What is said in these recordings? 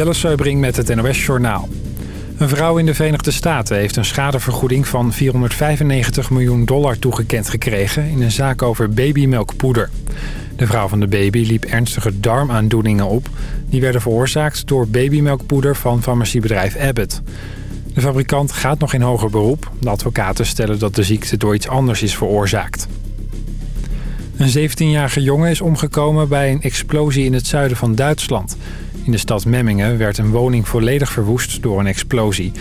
Jelle Seubring met het NOS Journaal. Een vrouw in de Verenigde Staten heeft een schadevergoeding van 495 miljoen dollar toegekend gekregen... in een zaak over babymelkpoeder. De vrouw van de baby liep ernstige darmaandoeningen op. Die werden veroorzaakt door babymelkpoeder van farmaciebedrijf Abbott. De fabrikant gaat nog in hoger beroep. De advocaten stellen dat de ziekte door iets anders is veroorzaakt. Een 17-jarige jongen is omgekomen bij een explosie in het zuiden van Duitsland. In de stad Memmingen werd een woning volledig verwoest door een explosie.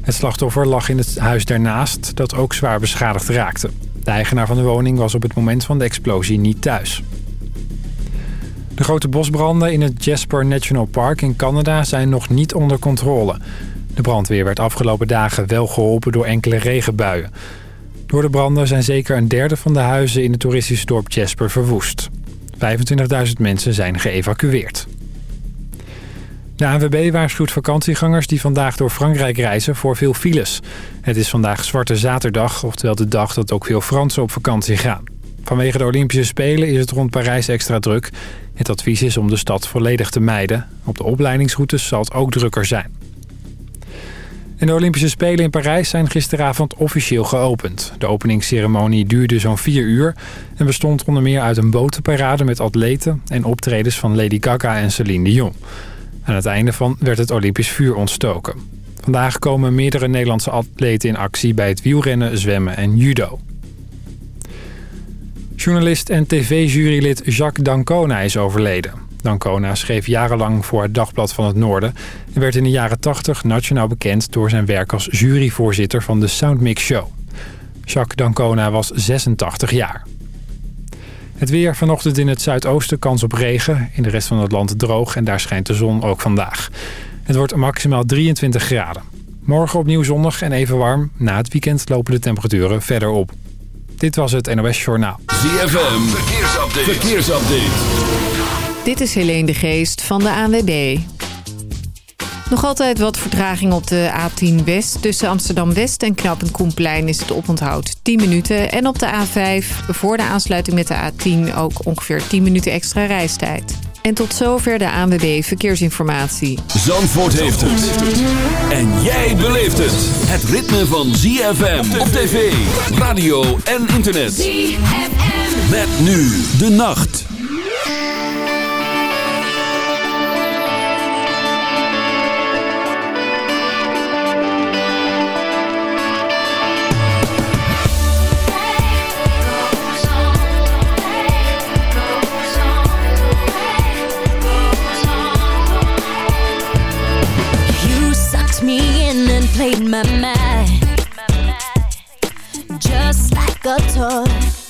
Het slachtoffer lag in het huis daarnaast dat ook zwaar beschadigd raakte. De eigenaar van de woning was op het moment van de explosie niet thuis. De grote bosbranden in het Jasper National Park in Canada zijn nog niet onder controle. De brandweer werd afgelopen dagen wel geholpen door enkele regenbuien. Door de branden zijn zeker een derde van de huizen in het toeristische dorp Jasper verwoest. 25.000 mensen zijn geëvacueerd. De ANWB waarschuwt vakantiegangers die vandaag door Frankrijk reizen voor veel files. Het is vandaag Zwarte Zaterdag, oftewel de dag dat ook veel Fransen op vakantie gaan. Vanwege de Olympische Spelen is het rond Parijs extra druk. Het advies is om de stad volledig te mijden. Op de opleidingsroutes zal het ook drukker zijn. En de Olympische Spelen in Parijs zijn gisteravond officieel geopend. De openingsceremonie duurde zo'n vier uur... en bestond onder meer uit een botenparade met atleten... en optredens van Lady Gaga en Celine Dion. Aan het einde van werd het Olympisch vuur ontstoken. Vandaag komen meerdere Nederlandse atleten in actie... bij het wielrennen, zwemmen en judo. Journalist en tv-jurylid Jacques Dancona is overleden. Dancona schreef jarenlang voor het Dagblad van het Noorden... en werd in de jaren 80 nationaal bekend door zijn werk als juryvoorzitter van de Soundmix Show. Jacques Dancona was 86 jaar. Het weer vanochtend in het zuidoosten kans op regen. In de rest van het land droog en daar schijnt de zon ook vandaag. Het wordt maximaal 23 graden. Morgen opnieuw zonnig en even warm. Na het weekend lopen de temperaturen verder op. Dit was het NOS Journaal. ZFM, verkeersupdate. verkeersupdate. Dit is Helene de Geest van de ANWB. Nog altijd wat vertraging op de A10 West. Tussen Amsterdam-West en Knappend Koenplein is het oponthoud 10 minuten. En op de A5 voor de aansluiting met de A10 ook ongeveer 10 minuten extra reistijd. En tot zover de ANWB Verkeersinformatie. Zandvoort heeft het. En jij beleeft het. Het ritme van ZFM op tv, radio en internet. ZFM. Met nu de nacht. Played my mind. Just like a toy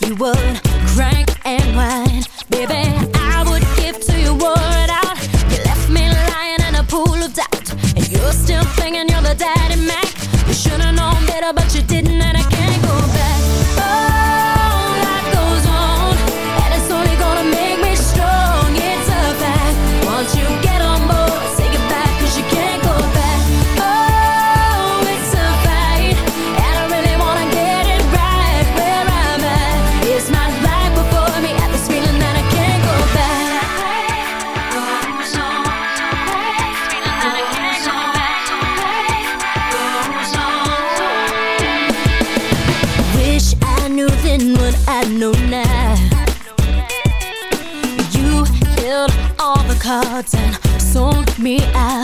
You would crank and whine. Baby, I would give to you word out. You left me lying in a pool of doubt. And you're still thinking you're the daddy Mac. You should've known better but you didn't and I me out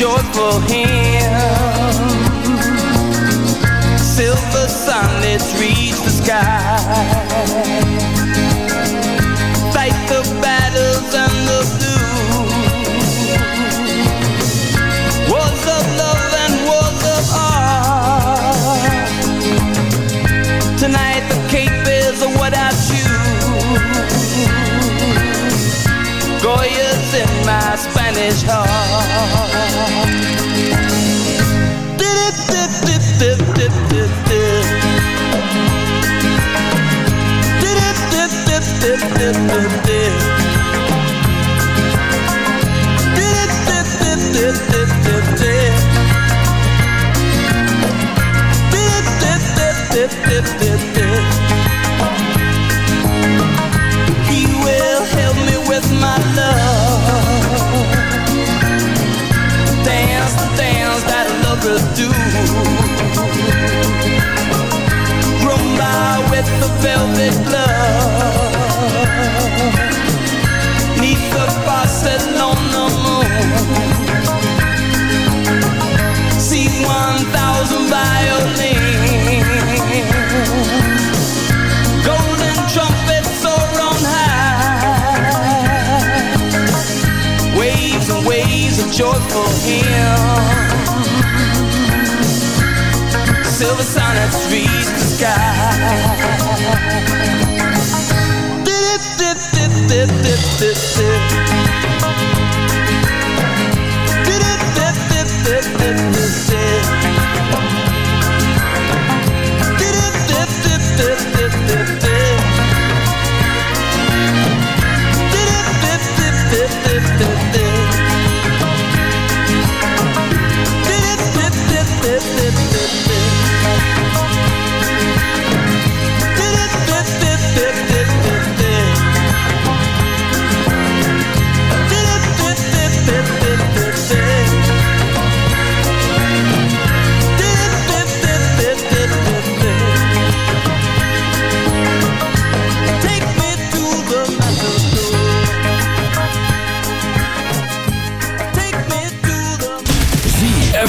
joyful hymn. Silver sunlets reach the sky. Rumba with the velvet glove. a sun that reached the sky. Dip, dip, dip,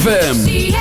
ZFM.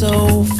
so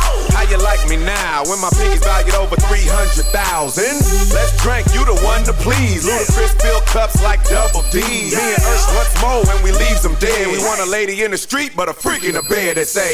How you like me now when my pinky's valued over 300,000? Let's drink, you the one to please. Ludacris fill cups like double D. Me and Ursh what's more when we leaves them dead. We want a lady in the street, but a freak in the bed that say,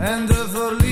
De verliefden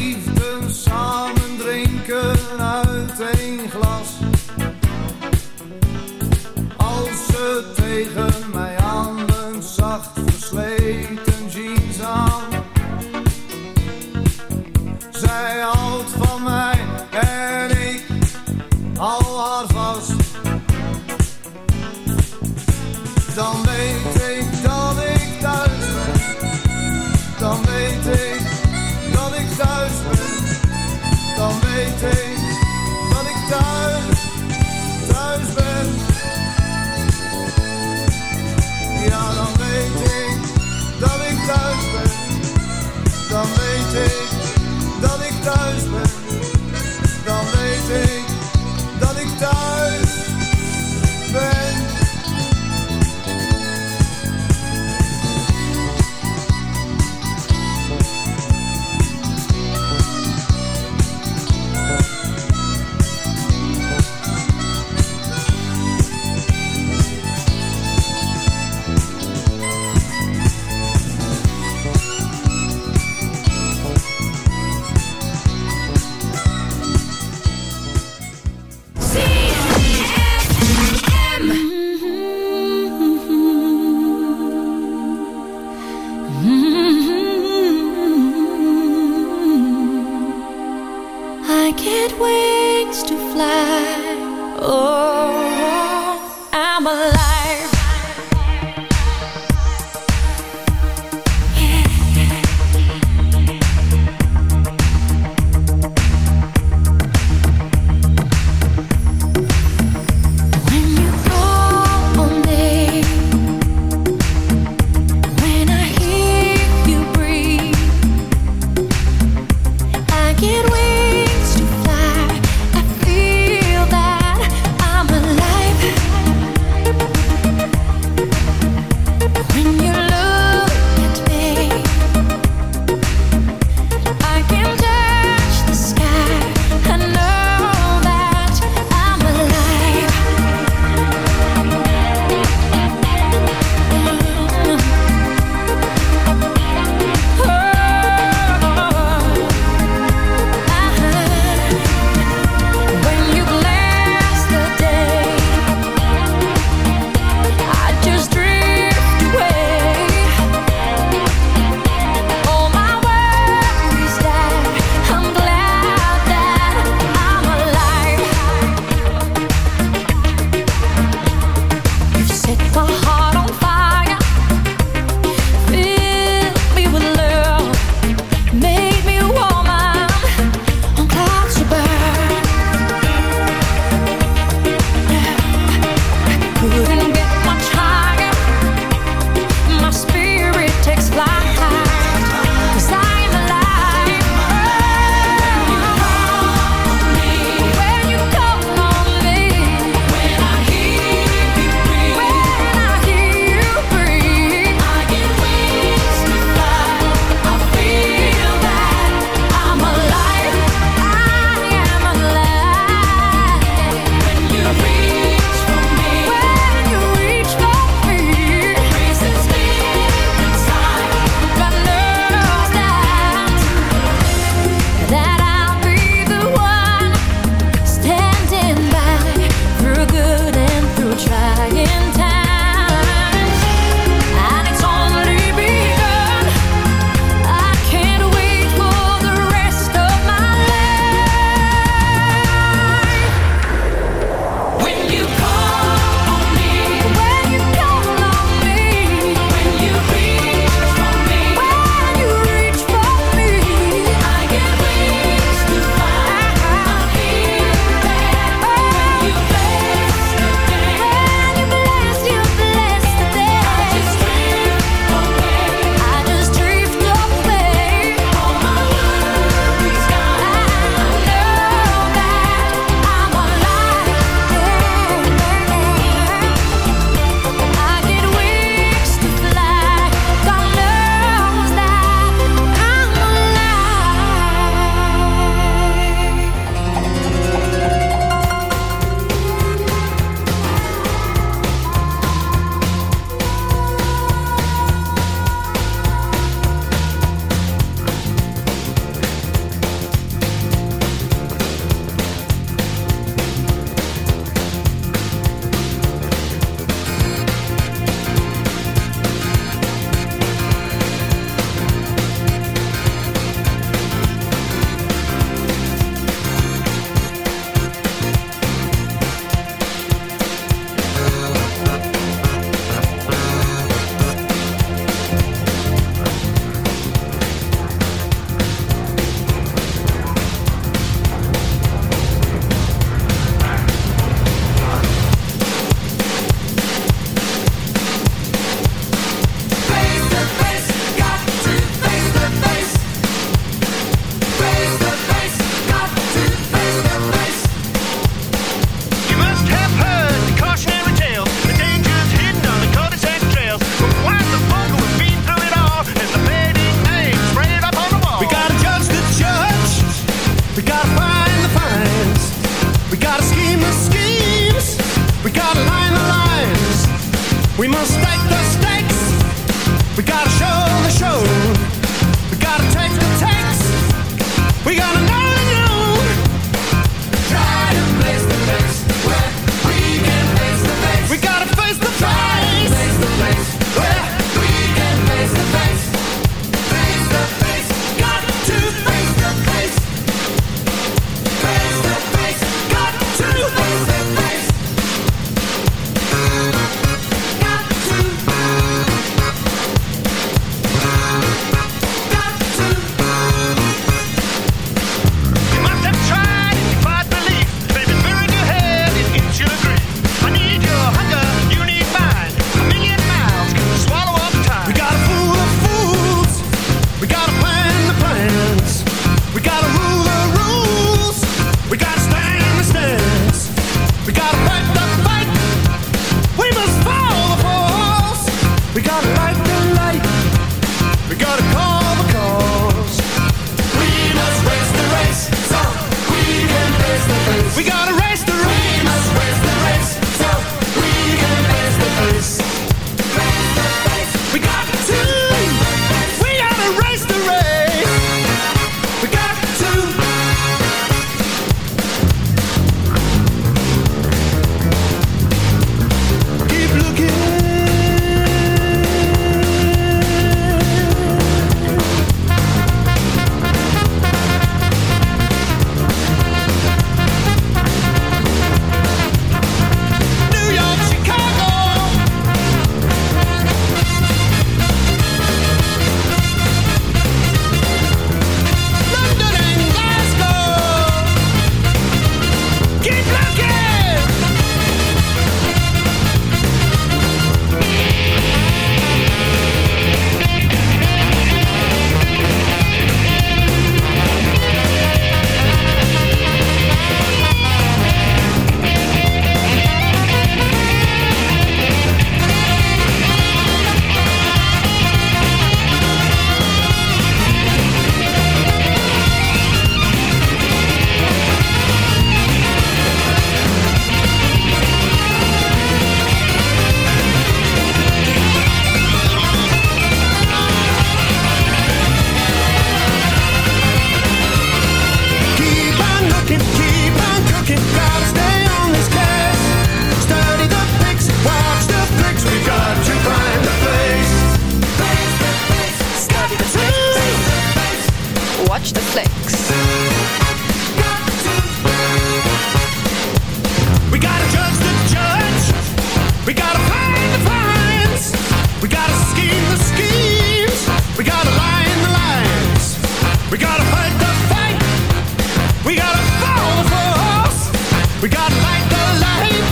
light.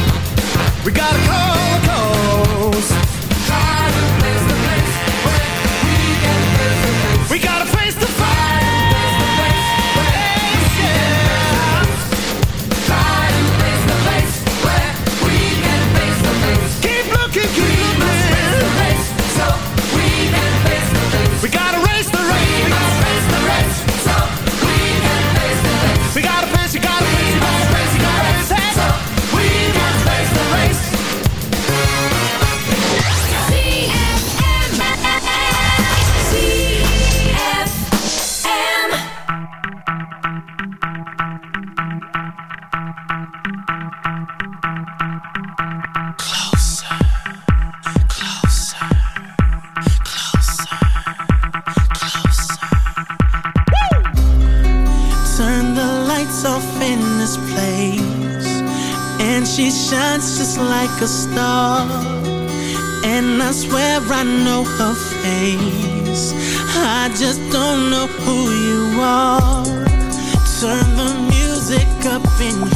We gotta call music